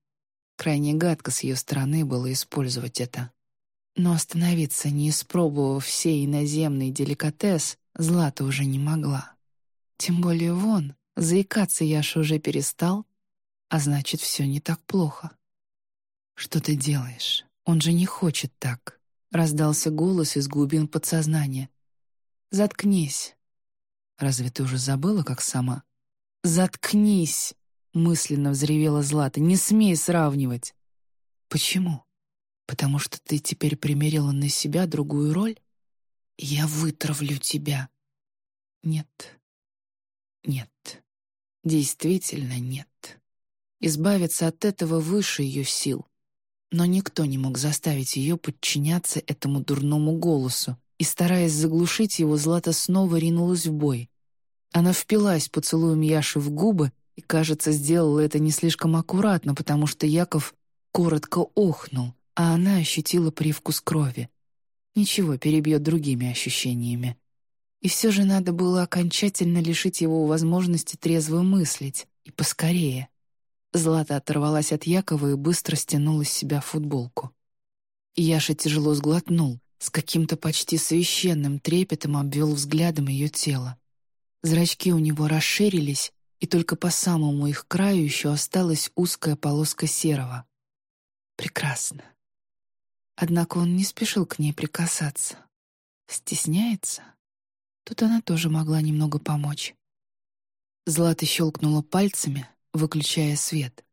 Speaker 1: Крайне гадко с ее стороны было использовать это. Но остановиться, не испробовав все иноземный деликатес, Злата уже не могла. Тем более вон, заикаться Яша уже перестал, а значит, все не так плохо. «Что ты делаешь? Он же не хочет так», — раздался голос из глубин подсознания. «Заткнись». «Разве ты уже забыла, как сама?» «Заткнись!» — мысленно взревела Злата. «Не смей сравнивать!» «Почему? Потому что ты теперь примерила на себя другую роль? Я вытравлю тебя!» «Нет, нет. Действительно нет. Избавиться от этого выше ее сил. Но никто не мог заставить ее подчиняться этому дурному голосу, и, стараясь заглушить его, Злата снова ринулась в бой. Она впилась поцелуем Яши в губы и, кажется, сделала это не слишком аккуратно, потому что Яков коротко охнул, а она ощутила привкус крови. Ничего, перебьет другими ощущениями. И все же надо было окончательно лишить его возможности трезво мыслить, и поскорее. Злата оторвалась от Якова и быстро стянула с себя футболку. Яша тяжело сглотнул, с каким-то почти священным трепетом обвел взглядом ее тело. Зрачки у него расширились, и только по самому их краю еще осталась узкая полоска серого. Прекрасно. Однако он не спешил к ней прикасаться. Стесняется? Тут она тоже могла немного помочь. Злата щелкнула пальцами, выключая свет.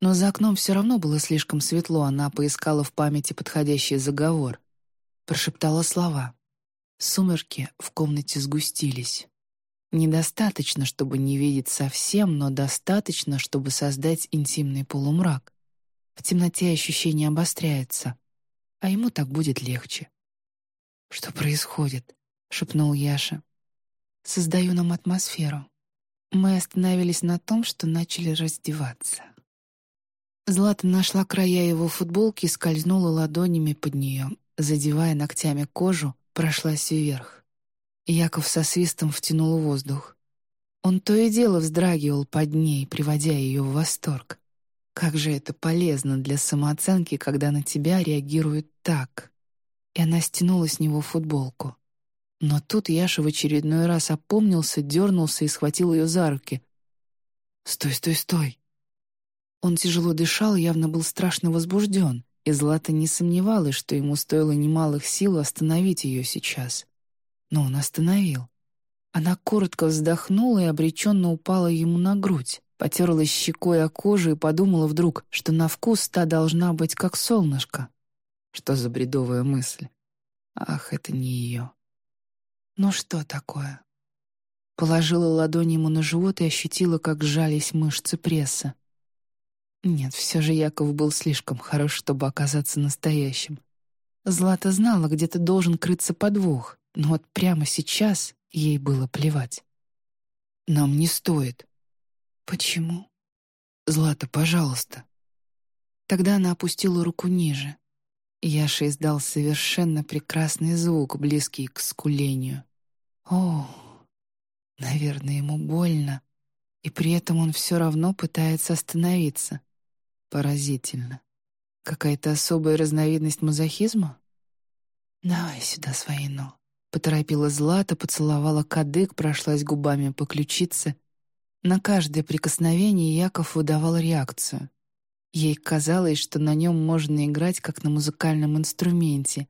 Speaker 1: Но за окном все равно было слишком светло, она поискала в памяти подходящий заговор. Прошептала слова. Сумерки в комнате сгустились. Недостаточно, чтобы не видеть совсем, но достаточно, чтобы создать интимный полумрак. В темноте ощущение обостряется, а ему так будет легче. Что происходит? — шепнул Яша. «Создаю нам атмосферу. Мы остановились на том, что начали раздеваться». Злата нашла края его футболки и скользнула ладонями под нее, задевая ногтями кожу, прошлась вверх. Яков со свистом втянул воздух. Он то и дело вздрагивал под ней, приводя ее в восторг. Как же это полезно для самооценки, когда на тебя реагируют так. И она стянула с него футболку. Но тут Яша в очередной раз опомнился, дернулся и схватил ее за руки. «Стой, стой, стой!» Он тяжело дышал, явно был страшно возбужден, и Злата не сомневалась, что ему стоило немалых сил остановить ее сейчас. Но он остановил. Она коротко вздохнула и обреченно упала ему на грудь. Потерлась щекой о кожу и подумала вдруг, что на вкус та должна быть как солнышко. Что за бредовая мысль? Ах, это не ее. Ну что такое? Положила ладонь ему на живот и ощутила, как сжались мышцы пресса. Нет, все же Яков был слишком хорош, чтобы оказаться настоящим. Злата знала, где-то должен крыться подвох, но вот прямо сейчас ей было плевать. «Нам не стоит». «Почему?» «Злата, пожалуйста». Тогда она опустила руку ниже. Яша издал совершенно прекрасный звук, близкий к скулению. «О, наверное, ему больно, и при этом он все равно пытается остановиться. Поразительно. Какая-то особая разновидность мазохизма? «Давай сюда свои но». Поторопила Злата, поцеловала кадык, прошлась губами по ключице. На каждое прикосновение Яков выдавал реакцию. Ей казалось, что на нем можно играть, как на музыкальном инструменте.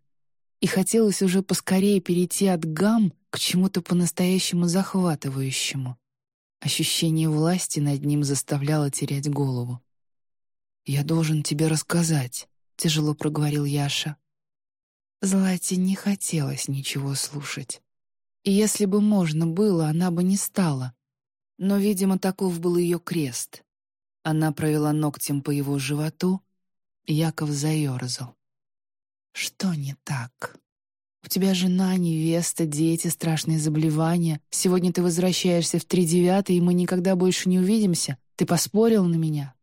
Speaker 1: И хотелось уже поскорее перейти от гам к чему-то по-настоящему захватывающему. Ощущение власти над ним заставляло терять голову. «Я должен тебе рассказать», — тяжело проговорил Яша. Злате не хотелось ничего слушать. И если бы можно было, она бы не стала. Но, видимо, таков был ее крест. Она провела ногтем по его животу, Яков заерзал. «Что не так? У тебя жена, невеста, дети, страшные заболевания. Сегодня ты возвращаешься в три девятый, и мы никогда больше не увидимся. Ты поспорил на меня?»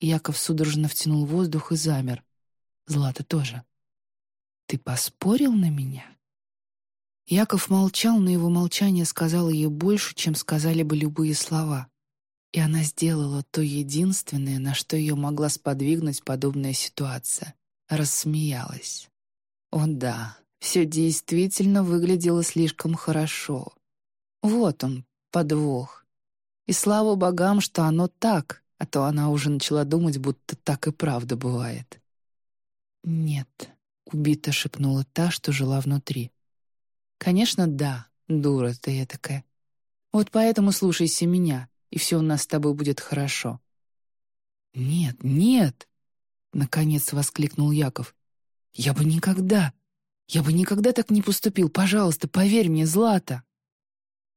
Speaker 1: Яков судорожно втянул воздух и замер. Злата тоже. «Ты поспорил на меня?» Яков молчал, но его молчание сказало ей больше, чем сказали бы любые слова. И она сделала то единственное, на что ее могла сподвигнуть подобная ситуация. Рассмеялась. О да, все действительно выглядело слишком хорошо. Вот он, подвох. И слава богам, что оно так, а то она уже начала думать, будто так и правда бывает. «Нет», — убито шепнула та, что жила внутри. «Конечно, да, дура ты такая. Вот поэтому слушайся меня, и все у нас с тобой будет хорошо». «Нет, нет!» — наконец воскликнул Яков. «Я бы никогда, я бы никогда так не поступил. Пожалуйста, поверь мне, Злата!»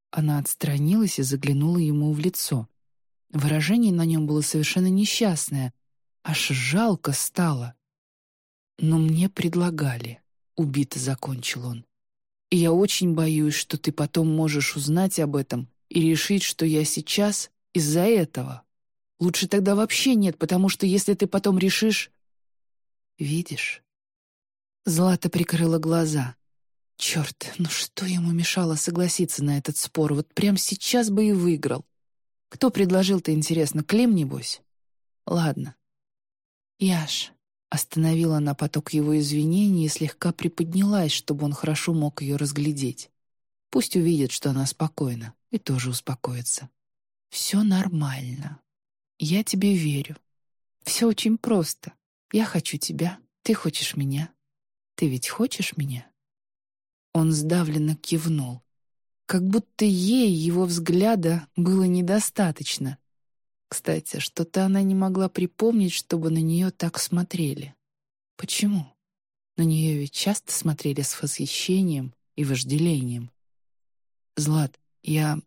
Speaker 1: Она отстранилась и заглянула ему в лицо. Выражение на нем было совершенно несчастное. Аж жалко стало. «Но мне предлагали», — убито закончил он. «И я очень боюсь, что ты потом можешь узнать об этом и решить, что я сейчас из-за этого. Лучше тогда вообще нет, потому что если ты потом решишь...» «Видишь?» Злата прикрыла глаза. «Черт, ну что ему мешало согласиться на этот спор? Вот прямо сейчас бы и выиграл. Кто предложил-то, интересно, Клим, небось? Ладно. Яш. Остановила она поток его извинений и слегка приподнялась, чтобы он хорошо мог ее разглядеть. Пусть увидит, что она спокойна, и тоже успокоится. «Все нормально. Я тебе верю. Все очень просто. Я хочу тебя, ты хочешь меня. Ты ведь хочешь меня?» Он сдавленно кивнул как будто ей его взгляда было недостаточно. Кстати, что-то она не могла припомнить, чтобы на нее так смотрели. Почему? На нее ведь часто смотрели с восхищением и вожделением. «Злат, я...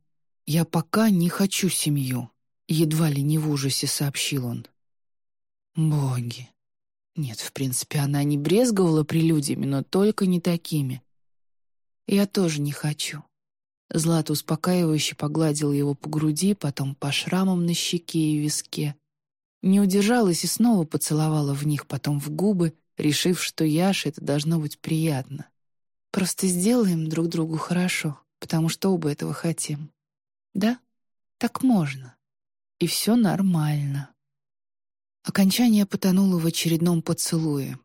Speaker 1: я пока не хочу семью», — едва ли не в ужасе сообщил он. «Боги!» Нет, в принципе, она не брезговала прелюдиями, но только не такими. «Я тоже не хочу», Злата успокаивающе погладил его по груди, потом по шрамам на щеке и виске. Не удержалась и снова поцеловала в них, потом в губы, решив, что Яше это должно быть приятно. Просто сделаем друг другу хорошо, потому что оба этого хотим. Да? Так можно. И все нормально. Окончание потонуло в очередном поцелуе.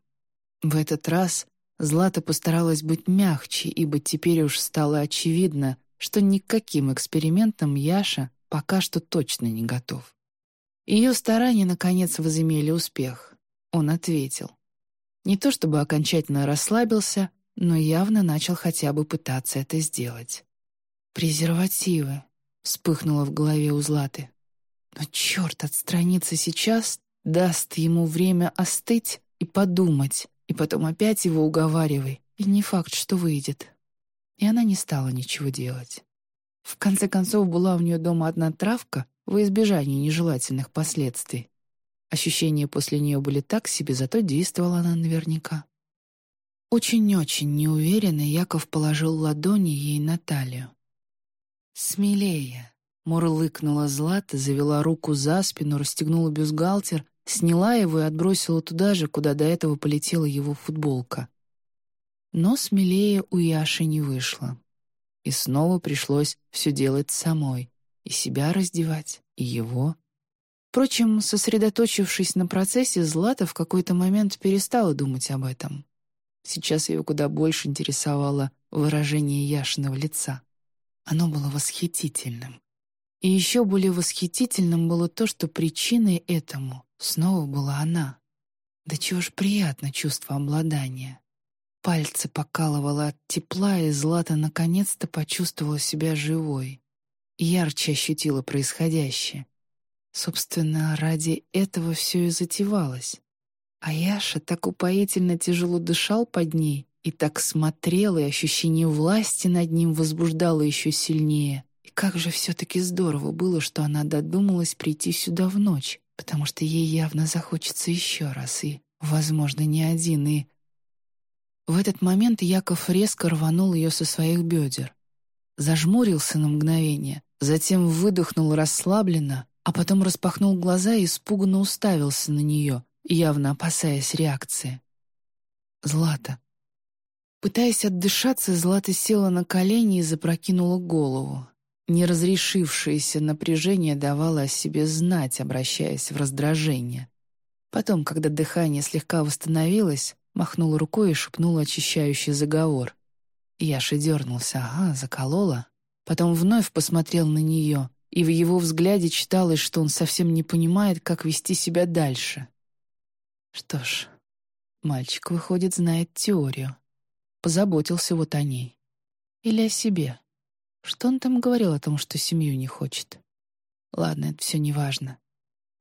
Speaker 1: В этот раз Злата постаралась быть мягче, ибо теперь уж стало очевидно, что никаким экспериментам Яша пока что точно не готов. Ее старания, наконец, возымели успех. Он ответил. Не то чтобы окончательно расслабился, но явно начал хотя бы пытаться это сделать. «Презервативы», — вспыхнуло в голове у Златы. Но черт, отстраниться сейчас даст ему время остыть и подумать, и потом опять его уговаривай, и не факт, что выйдет. И она не стала ничего делать. В конце концов, была у нее дома одна травка во избежание нежелательных последствий. Ощущения после нее были так себе, зато действовала она наверняка. Очень-очень неуверенно Яков положил ладони ей на талию. «Смелее!» — мурлыкнула Злата, завела руку за спину, расстегнула бюстгальтер, сняла его и отбросила туда же, куда до этого полетела его футболка. Но смелее у Яши не вышло. И снова пришлось все делать самой. И себя раздевать, и его. Впрочем, сосредоточившись на процессе, Злата в какой-то момент перестала думать об этом. Сейчас ее куда больше интересовало выражение Яшиного лица. Оно было восхитительным. И еще более восхитительным было то, что причиной этому снова была она. Да чего ж приятно чувство обладания. Пальцы покалывало от тепла, и Злата наконец-то почувствовала себя живой. Ярче ощутила происходящее. Собственно, ради этого все и затевалось. А Яша так упоительно тяжело дышал под ней и так смотрел, и ощущение власти над ним возбуждало еще сильнее. И как же все-таки здорово было, что она додумалась прийти сюда в ночь, потому что ей явно захочется еще раз, и, возможно, не один, и в этот момент Яков резко рванул ее со своих бедер. Зажмурился на мгновение, затем выдохнул расслабленно, а потом распахнул глаза и испуганно уставился на нее, явно опасаясь реакции. «Злата». Пытаясь отдышаться, Злата села на колени и запрокинула голову. Неразрешившееся напряжение давало о себе знать, обращаясь в раздражение. Потом, когда дыхание слегка восстановилось, Махнула рукой и шепнула очищающий заговор. Яша дернулся. Ага, заколола. Потом вновь посмотрел на нее, и в его взгляде читалось, что он совсем не понимает, как вести себя дальше. Что ж, мальчик, выходит, знает теорию. Позаботился вот о ней. Или о себе. Что он там говорил о том, что семью не хочет? Ладно, это все не важно.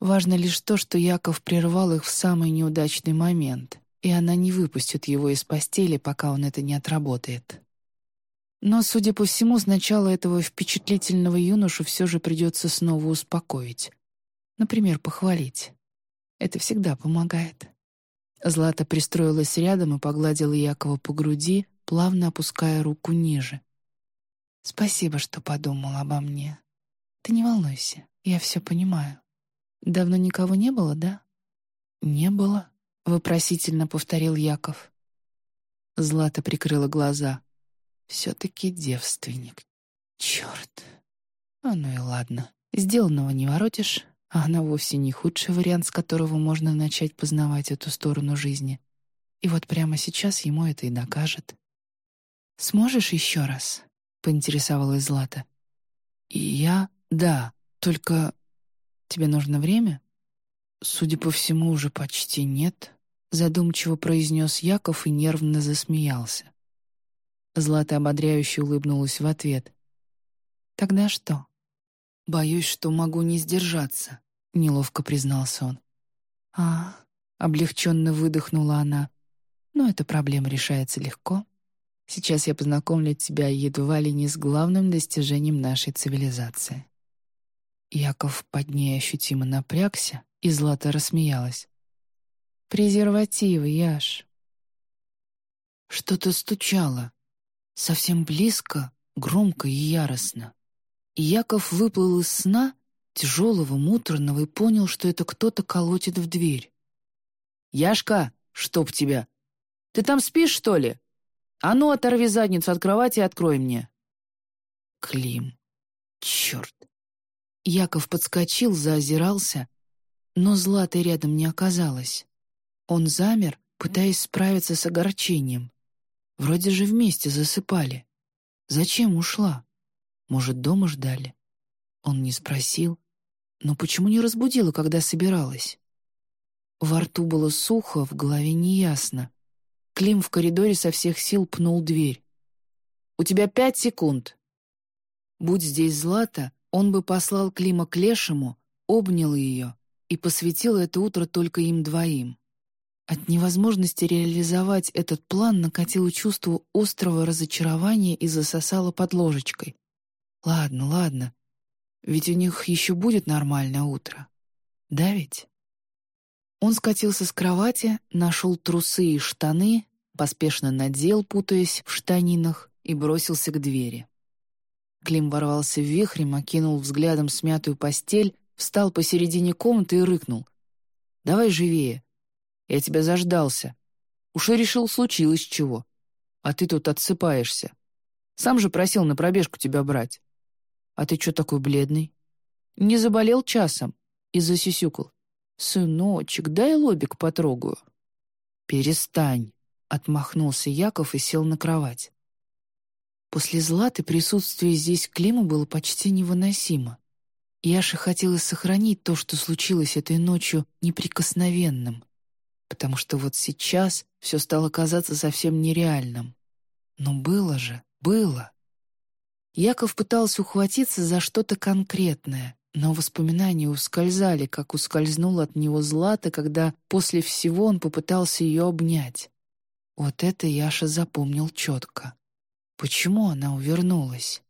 Speaker 1: Важно лишь то, что Яков прервал их в самый неудачный момент и она не выпустит его из постели, пока он это не отработает. Но, судя по всему, сначала этого впечатлительного юношу все же придется снова успокоить. Например, похвалить. Это всегда помогает. Злата пристроилась рядом и погладила Якова по груди, плавно опуская руку ниже. «Спасибо, что подумал обо мне. Ты не волнуйся, я все понимаю. Давно никого не было, да?» «Не было», — вопросительно повторил Яков. Злата прикрыла глаза. «Все-таки девственник. Черт. А ну и ладно. Сделанного не воротишь, а она вовсе не худший вариант, с которого можно начать познавать эту сторону жизни. И вот прямо сейчас ему это и докажет. «Сможешь еще раз?» — поинтересовалась Злата. «И я? Да. Только тебе нужно время?» «Судя по всему, уже почти нет», — задумчиво произнес Яков и нервно засмеялся. Злата ободряюще улыбнулась в ответ. «Тогда что?» «Боюсь, что могу не сдержаться», — неловко признался он. «А, облегченно выдохнула она. «Но эта проблема решается легко. Сейчас я познакомлю тебя едва ли не с главным достижением нашей цивилизации». Яков под ней ощутимо напрягся, и Злата рассмеялась. «Презервативы, Яш». Что-то стучало. Совсем близко, громко и яростно. И Яков выплыл из сна, тяжелого, муторного, и понял, что это кто-то колотит в дверь. «Яшка, чтоб тебя! Ты там спишь, что ли? А ну, оторви задницу от кровати и открой мне!» Клим. Черт. Яков подскочил, заозирался, но Златы рядом не оказалось. Он замер, пытаясь справиться с огорчением. Вроде же вместе засыпали. Зачем ушла? Может, дома ждали? Он не спросил. Но почему не разбудила, когда собиралась? Во рту было сухо, в голове неясно. Клим в коридоре со всех сил пнул дверь. «У тебя пять секунд!» Будь здесь Злата, он бы послал Клима к Лешему, обнял ее и посвятил это утро только им двоим. От невозможности реализовать этот план накатило чувство острого разочарования и засосало под ложечкой. Ладно, ладно, ведь у них еще будет нормальное утро. Да ведь? Он скатился с кровати, нашел трусы и штаны, поспешно надел, путаясь в штанинах, и бросился к двери. Клим ворвался в вихрем, окинул взглядом смятую постель, встал посередине комнаты и рыкнул. «Давай живее. Я тебя заждался. Уж и решил, случилось чего. А ты тут отсыпаешься. Сам же просил на пробежку тебя брать. А ты чё такой бледный? Не заболел часом?» И засюсюкал. «Сыночек, дай лобик потрогаю». «Перестань», — отмахнулся Яков и сел на кровать. После Златы присутствие здесь Клима было почти невыносимо. Яше хотелось сохранить то, что случилось этой ночью, неприкосновенным, потому что вот сейчас все стало казаться совсем нереальным. Но было же, было. Яков пытался ухватиться за что-то конкретное, но воспоминания ускользали, как ускользнул от него Злата, когда после всего он попытался ее обнять. Вот это Яша запомнил четко. Почему она увернулась?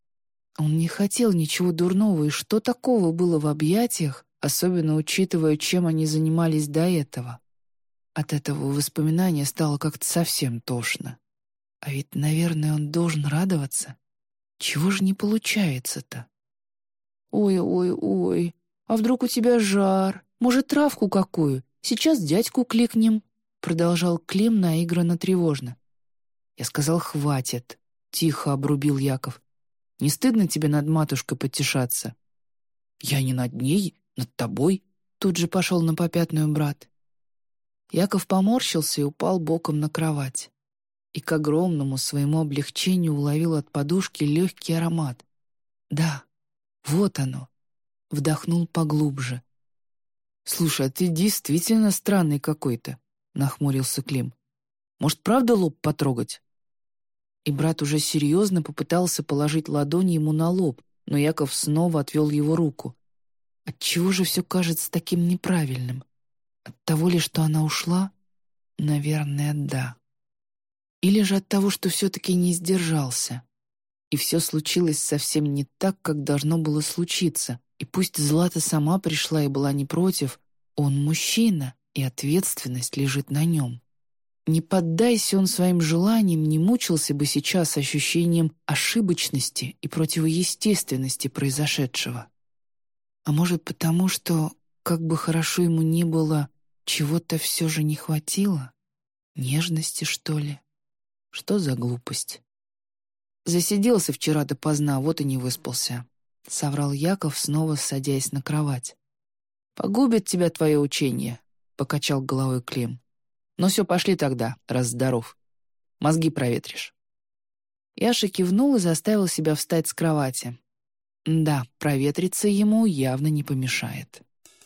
Speaker 1: Он не хотел ничего дурного, и что такого было в объятиях, особенно учитывая, чем они занимались до этого? От этого воспоминания стало как-то совсем тошно. А ведь, наверное, он должен радоваться. Чего же не получается-то? «Ой-ой-ой, а вдруг у тебя жар? Может, травку какую? Сейчас дядьку кликнем?» Продолжал Клим наигранно тревожно. Я сказал «хватит». — тихо обрубил Яков. «Не стыдно тебе над матушкой потешаться?» «Я не над ней, над тобой», — тут же пошел на попятную брат. Яков поморщился и упал боком на кровать. И к огромному своему облегчению уловил от подушки легкий аромат. «Да, вот оно!» Вдохнул поглубже. «Слушай, а ты действительно странный какой-то», — нахмурился Клим. «Может, правда лоб потрогать?» И брат уже серьезно попытался положить ладонь ему на лоб, но Яков снова отвел его руку. Отчего же все кажется таким неправильным? От того ли, что она ушла? Наверное, да. Или же от того, что все-таки не сдержался. И все случилось совсем не так, как должно было случиться. И пусть Злата сама пришла и была не против, он мужчина, и ответственность лежит на нем. Не поддайся он своим желаниям, не мучился бы сейчас ощущением ошибочности и противоестественности произошедшего. А может, потому что, как бы хорошо ему ни было, чего-то все же не хватило? Нежности, что ли? Что за глупость? Засиделся вчера допоздна, вот и не выспался. — соврал Яков, снова садясь на кровать. «Погубит тебя твое учение», — покачал головой Клим. Ну все, пошли тогда, раз здоров. Мозги проветришь». Яша кивнул и заставил себя встать с кровати. Да, проветриться ему явно не помешает.